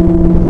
you.